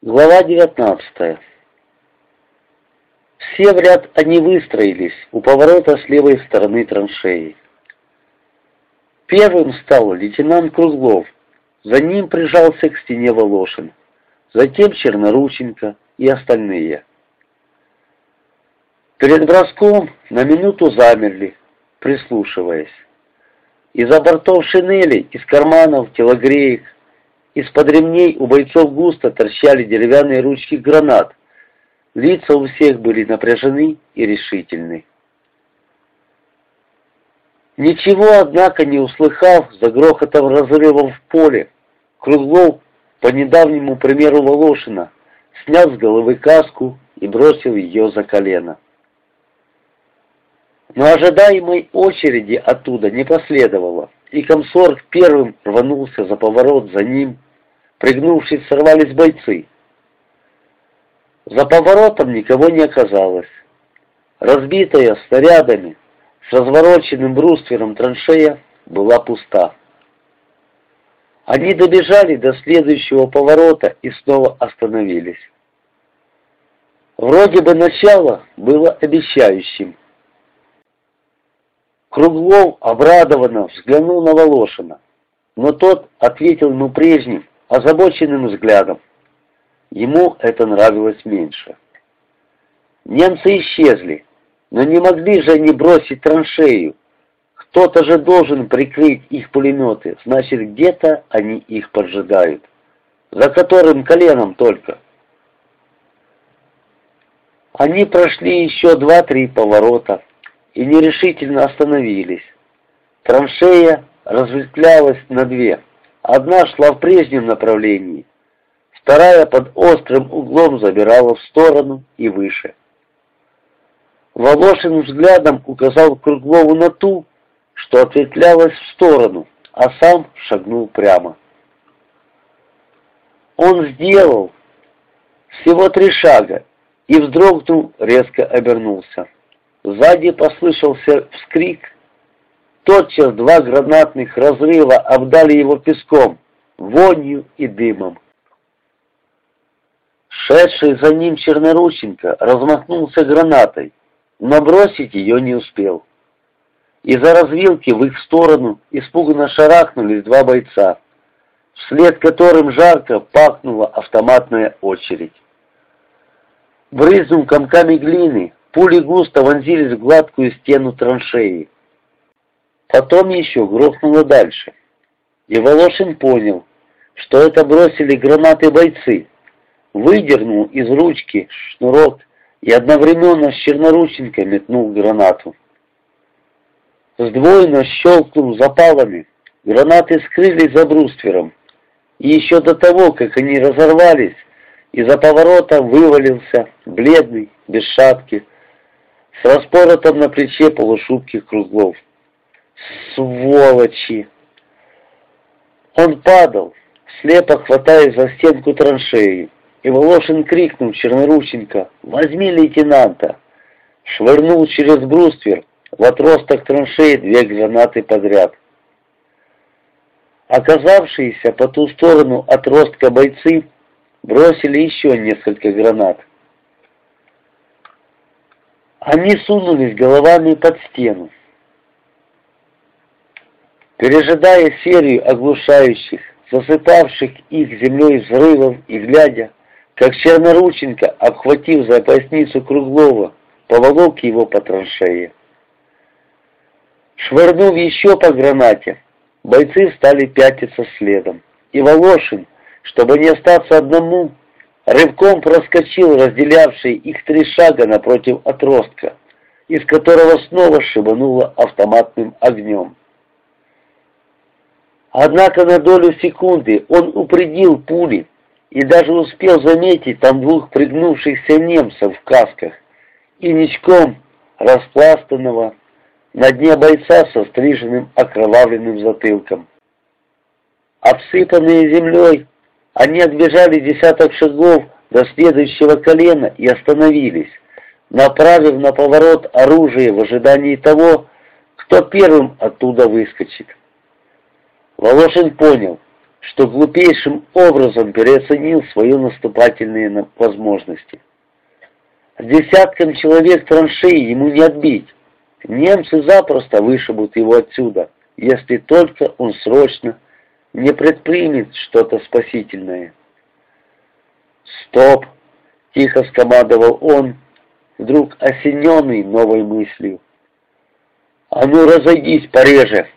Глава 19 Все в ряд они выстроились у поворота с левой стороны траншеи. Первым стал лейтенант Круглов, за ним прижался к стене Волошин, затем Чернорученко и остальные. Перед броском на минуту замерли, прислушиваясь. Из-за бортов шинели, из карманов, телогреек, из-под ремней у бойцов густо торчали деревянные ручки гранат. Лица у всех были напряжены и решительны. Ничего, однако, не услыхав за грохотом разрывов в поле, Круглов, по недавнему примеру Волошина, снял с головы каску и бросил ее за колено. Но ожидаемой очереди оттуда не последовало, и комсорг первым рванулся за поворот за ним, Пригнувшись, сорвались бойцы. За поворотом никого не оказалось. Разбитая снарядами, с развороченным бруствером траншея была пуста. Они добежали до следующего поворота и снова остановились. Вроде бы начало было обещающим. Круглов обрадованно взглянул на Волошина, но тот ответил ему прежним, озабоченным взглядом. Ему это нравилось меньше. Немцы исчезли, но не могли же они бросить траншею. Кто-то же должен прикрыть их пулеметы, значит, где-то они их поджидают. За которым коленом только. Они прошли еще два-три поворота и нерешительно остановились. Траншея разветвлялась на две. Одна шла в прежнем направлении, вторая под острым углом забирала в сторону и выше. Волошин взглядом указал Круглову на ту, что ответвлялась в сторону, а сам шагнул прямо. Он сделал всего три шага и вздрогнул, резко обернулся. Сзади послышался вскрик Тотчас два гранатных разрыва обдали его песком, вонью и дымом. Шедший за ним Чернорученко размахнулся гранатой, но бросить ее не успел. Из-за развилки в их сторону испуганно шарахнулись два бойца, вслед которым жарко пахнула автоматная очередь. Брызнув комками глины, пули густо вонзились в гладкую стену траншеи. Потом еще грохнуло дальше. И Волошин понял, что это бросили гранаты бойцы. Выдернул из ручки шнурок и одновременно с Чернорученко метнул гранату. Сдвоенно щелкнул запалами, гранаты скрылись за бруствером. И еще до того, как они разорвались, из-за поворота вывалился, бледный, без шапки, с распоротом на плече полушубки круглов. Сволочи! Он падал, слепо хватаясь за стенку траншеи, и Волошин крикнул Чернорученко «Возьми лейтенанта!» Швырнул через бруствер в отросток траншеи две гранаты подряд. Оказавшиеся по ту сторону отростка бойцы бросили еще несколько гранат. Они сунулись головами под стену. Пережидая серию оглушающих, засыпавших их землей взрывов и глядя, как Чернорученко, обхватив за поясницу Круглова, поволок его по траншее. Швырнув еще по гранате, бойцы стали пятиться следом, и Волошин, чтобы не остаться одному, рывком проскочил разделявший их три шага напротив отростка, из которого снова шибануло автоматным огнем. Однако на долю секунды он упредил пули и даже успел заметить там двух пригнувшихся немцев в касках и ничком распластанного на дне бойца со стриженным окровавленным затылком. Обсыпанные землей, они отбежали десяток шагов до следующего колена и остановились, направив на поворот оружие в ожидании того, кто первым оттуда выскочит. Волошин понял, что глупейшим образом переоценил свои наступательные возможности. С десятком человек траншеи ему не отбить. Немцы запросто вышибут его отсюда, если только он срочно не предпримет что-то спасительное. «Стоп!» — тихо скомандовал он, вдруг осененный новой мыслью. «А ну разойдись пореже!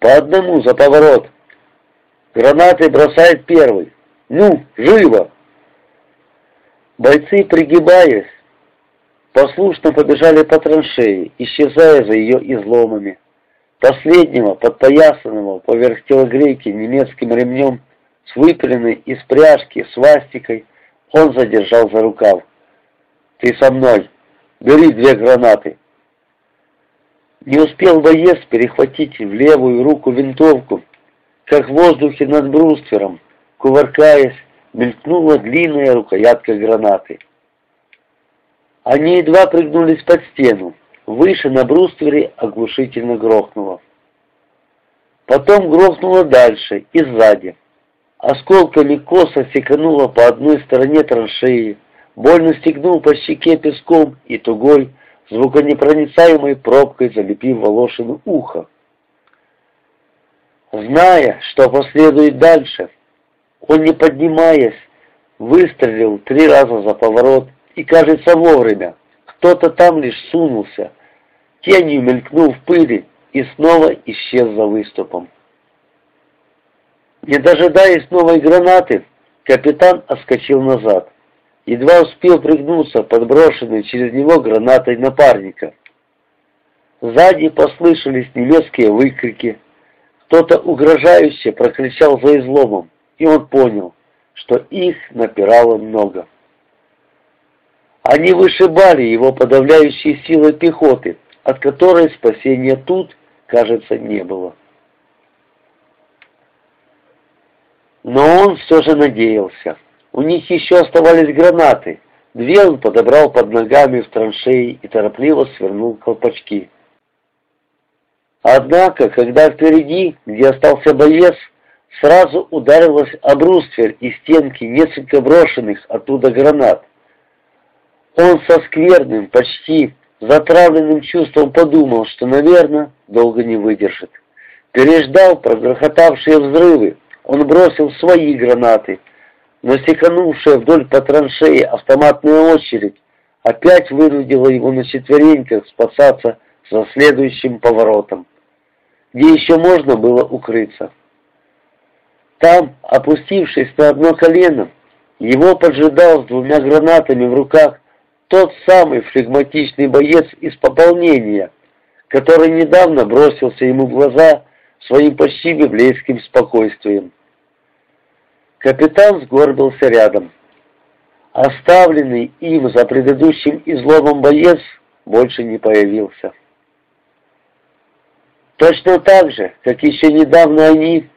По одному за поворот! Гранаты бросает первый! Ну, живо!» Бойцы, пригибаясь, послушно побежали по траншеи, исчезая за ее изломами. Последнего, подпоясанного поверх телогрейки немецким ремнем, с выпрямленной из пряжки свастикой, он задержал за рукав. «Ты со мной! Бери две гранаты!» Не успел боец перехватить в левую руку винтовку, как в воздухе над бруствером, кувыркаясь, мелькнула длинная рукоятка гранаты. Они едва прыгнулись под стену. Выше на бруствере оглушительно грохнуло. Потом грохнуло дальше и сзади. Осколками косо секануло по одной стороне траншеи, больно стегнул по щеке песком и тугой, звуконепроницаемой пробкой залепив Волошину ухо. Зная, что последует дальше, он, не поднимаясь, выстрелил три раза за поворот и, кажется, вовремя. Кто-то там лишь сунулся, тенью мелькнул в пыли и снова исчез за выступом. Не дожидаясь новой гранаты, капитан отскочил назад. Едва успел пригнуться подброшенный через него гранатой напарника. Сзади послышались немецкие выкрики. Кто-то угрожающе прокричал за изломом, и он понял, что их напирало много. Они вышибали его подавляющей силой пехоты, от которой спасения тут, кажется, не было. Но он все же надеялся. У них еще оставались гранаты. Две он подобрал под ногами в траншеи и торопливо свернул колпачки. Однако, когда впереди, где остался боец, сразу ударилась об бруствер и стенки несколько брошенных оттуда гранат. Он со скверным, почти затравленным чувством подумал, что, наверное, долго не выдержит. Переждал прогрохотавшие взрывы, он бросил свои гранаты, но секанувшая вдоль по траншеи автоматная очередь опять вынудила его на четвереньках спасаться за следующим поворотом, где еще можно было укрыться. Там, опустившись на одно колено, его поджидал с двумя гранатами в руках тот самый флегматичный боец из пополнения, который недавно бросился ему в глаза своим почти библейским спокойствием. Капитан сгорбился рядом. Оставленный им за предыдущим изломом боец больше не появился. Точно так же, как еще недавно они,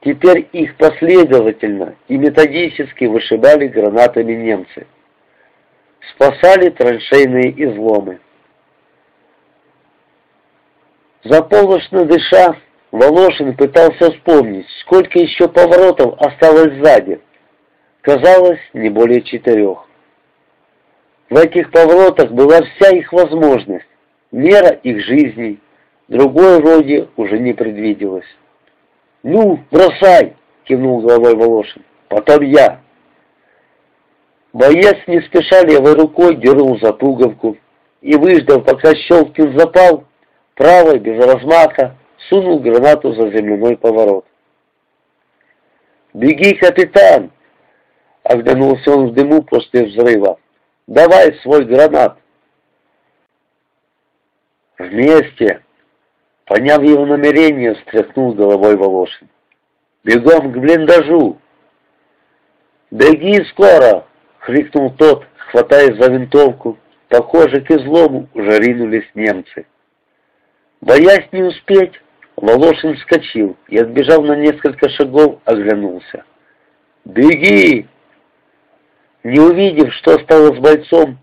теперь их последовательно и методически вышибали гранатами немцы спасали траншейные изломы. Заполошно дыша, Волошин пытался вспомнить, сколько еще поворотов осталось сзади. Казалось, не более четырех. В этих поворотах была вся их возможность, мера их жизней, другой вроде уже не предвиделось. «Ну, бросай!» — кивнул головой Волошин. «Потом я!» Боец не спеша левой рукой дернул за пуговку и, выждав, пока щелкнет запал, правой, без размаха, сунул гранату за земляной поворот. «Беги, капитан!» — оглянулся он в дыму после взрыва. «Давай свой гранат!» «Вместе!» Поняв его намерение, встряхнул головой Волошин. «Бегом к блиндажу!» «Беги скоро!» — крикнул тот, хватаясь за винтовку. Похоже, к излому уже ринулись немцы. Боясь не успеть, Волошин вскочил и, отбежав на несколько шагов, оглянулся. «Беги!» Не увидев, что стало с бойцом,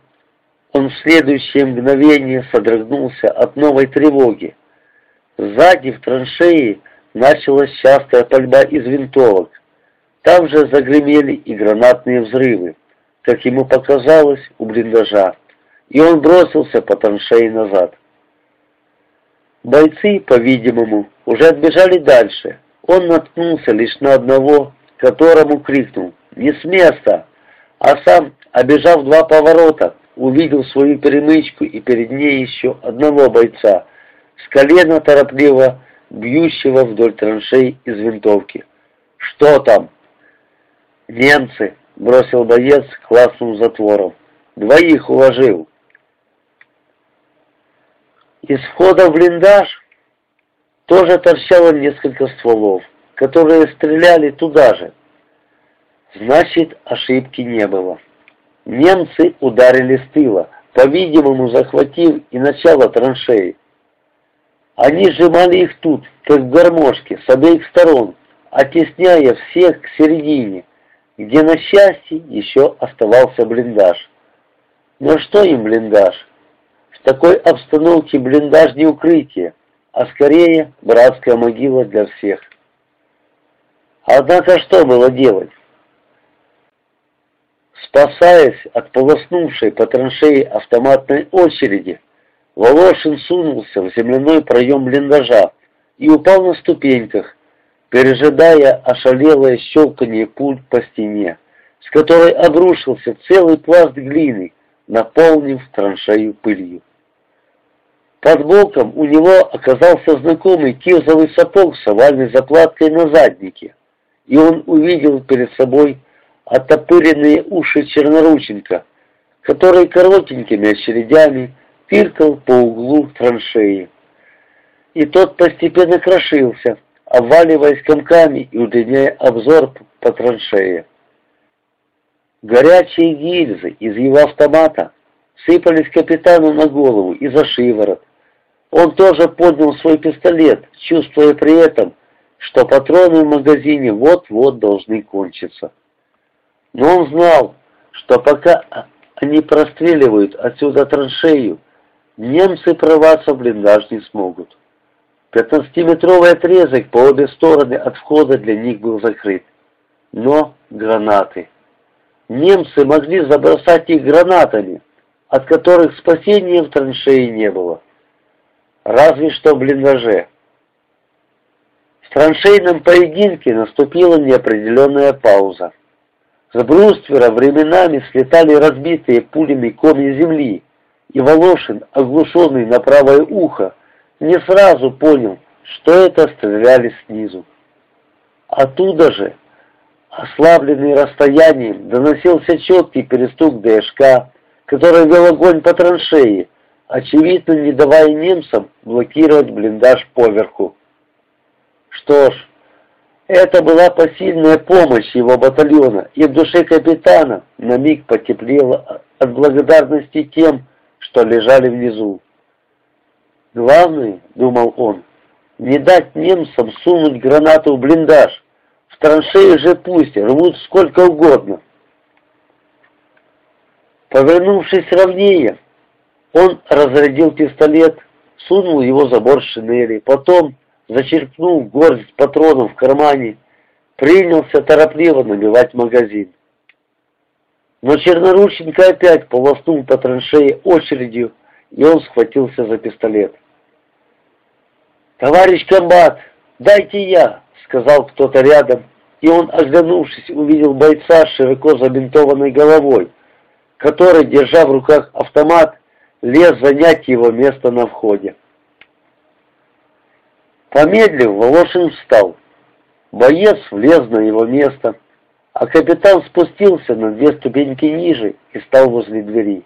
он в следующее мгновение содрогнулся от новой тревоги. Сзади в траншеи началась частая пальба из винтовок, Там же загремели и гранатные взрывы, как ему показалось, у блиндажа, и он бросился по траншеи назад. Бойцы, по-видимому, уже отбежали дальше. Он наткнулся лишь на одного, которому крикнул «Не с места!», а сам, обежав два поворота, увидел свою перемычку и перед ней еще одного бойца, с колена торопливо бьющего вдоль траншей из винтовки. «Что там?» «Немцы!» — бросил боец, класснул затвором. «Двоих уложил!» Из входа в блиндаж тоже торчало несколько стволов, которые стреляли туда же. Значит, ошибки не было. Немцы ударили с тыла, по-видимому, захватив и начало траншеи. Они сжимали их тут, как в гармошке, с обеих сторон, оттесняя всех к середине, где, на счастье, еще оставался блиндаж. Но что им блиндаж? Такой обстановке блиндаж не укрытие, а скорее братская могила для всех. Однако что было делать? Спасаясь от полоснувшей по траншеи автоматной очереди, Волошин сунулся в земляной проем блиндажа и упал на ступеньках, пережидая ошалелое щелканье пуль по стене, с которой обрушился целый пласт глины, наполнив траншею пылью. Под боком у него оказался знакомый кирзовый сапог с овальной заплаткой на заднике, и он увидел перед собой оттопыренные уши Чернорученко, который коротенькими очередями пиркал по углу траншеи. И тот постепенно крошился, обваливаясь комками и удлиняя обзор по траншее. Горячие гильзы из его автомата сыпались капитану на голову и за шиворот. Он тоже поднял свой пистолет, чувствуя при этом, что патроны в магазине вот-вот должны кончиться. Но он знал, что пока они простреливают отсюда траншею, немцы прорваться в блиндаж не смогут. Пятнадцатиметровый отрезок по обе стороны от входа для них был закрыт. Но гранаты. Немцы могли забросать их гранатами, от которых спасения в траншеи не было. Разве что в блиндаже. В траншейном поединке наступила неопределенная пауза. С бруствера временами слетали разбитые пулями комья земли, и Волошин, оглушенный на правое ухо, не сразу понял, что это стреляли снизу. Оттуда же, ослабленный расстоянием, доносился четкий перестук ДШК, который вел огонь по траншеи, очевидно не давая немцам блокировать блиндаж поверху. Что ж, это была посильная помощь его батальона, и в душе капитана на миг потеплело от благодарности тем, что лежали внизу. Главное, думал он, не дать немцам сунуть гранату в блиндаж. В траншеи же пусть рвут сколько угодно. Повернувшись ровнее, он разрядил пистолет, сунул его за борт шинели, потом зачерпнув горсть патронов в кармане, принялся торопливо набивать магазин. Но Чернорученко опять полоснул по траншее очередью, и он схватился за пистолет. «Товарищ комбат, дайте я!» — сказал кто-то рядом, и он, оглянувшись, увидел бойца с широко забинтованной головой, который, держа в руках автомат, лез занять его место на входе. Помедлив, Волошин встал. Боец влез на его место, а капитан спустился на две ступеньки ниже и стал возле двери.